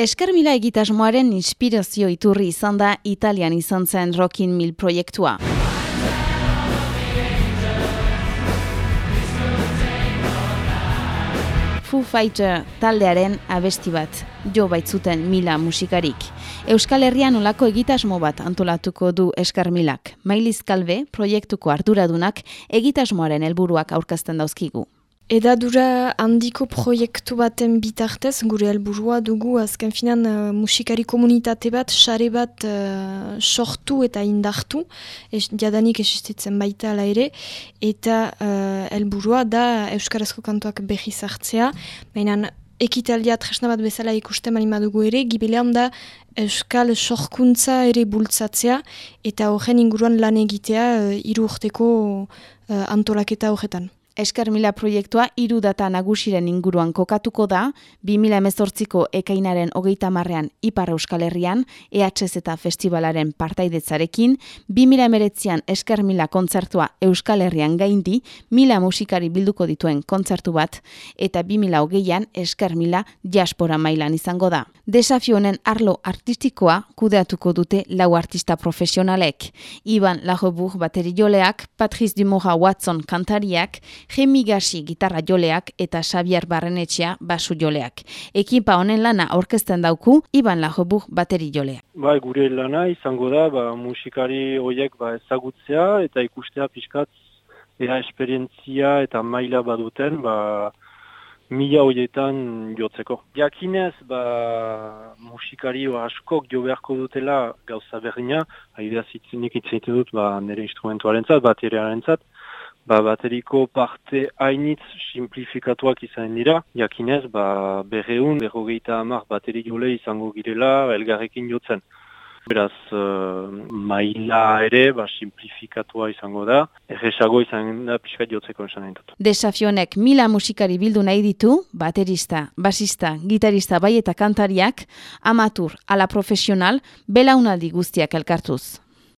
Eskarmila egitasmoaren inspirazio iturri izan da Italian izan zen Rockin' Mill proiektua. Foo Fighter taldearen abesti bat, jo baitzuten mila musikarik. Euskal Herrian olako egitasmo bat antolatuko du Eskarmilak. Mailiz Kalbe, proiektuko arduradunak, egitasmoaren helburuak aurkazten dauzkigu. Edadura handiko proiektu baten bitartez, gure helburua dugu azken finan uh, musikari komunitate bat, sare bat uh, sortu eta indartu, es, jadanik esistitzen baita ala ere, eta uh, helburua da Euskarazko kantuak behi zartzea, baina ekitalia tresna bat bezala ikusten malima dugu ere, gibilean da Euskal sorkuntza ere bultzatzea, eta horren inguruan lan egitea uh, iru urteko uh, antolaketa horretan. Eskarmila proiektua hiru data nagusiren inguruan kokatuko da, 2018ko ekainaren hogeita marrean Ipar Euskal Herrian, EHZ Festivalaren partaidetzarekin, 2019an Eskarmila kontzertua Euskal Herrian gaindi, mila musikari bilduko dituen kontzertu bat, eta 2008an Eskarmila jaspora mailan izango da. Desafio honen arlo artistikoa kudeatuko dute lau artista profesionalek. Iban Lajobur bateri joleak, Patrice Dumora Watson kantariak, Jemi Gasi gitarra joleak eta Xavier Barrenetxea basu joleak. Ekipa honen lana aurkezten dauku, Iban Lajobuk bateri joleak. Ba, gure lana izango da, ba, musikari horiek ba, ezagutzea eta ikustea pixkat era esperientzia eta maila baduten, ba, mila horietan jotzeko. Jakinez, ba, musikari askok jo beharko dutela gauza berdina, haidea zitzenik itzaitu dut, ba, nire instrumentuaren zat, bateriaren zat, ba, bateriko parte hainitz simplifikatuak izan dira, jakinez, ba, berreun, berrogeita amak bateri jole izango girela elgarrekin jotzen. Beraz, uh, maila ere, ba, simplifikatua izango da, erresago izan da pixkat jotzeko esan dut. Desafionek mila musikari bildu nahi ditu, baterista, basista, gitarista bai eta kantariak, amatur, ala profesional, belaunaldi guztiak elkartuz.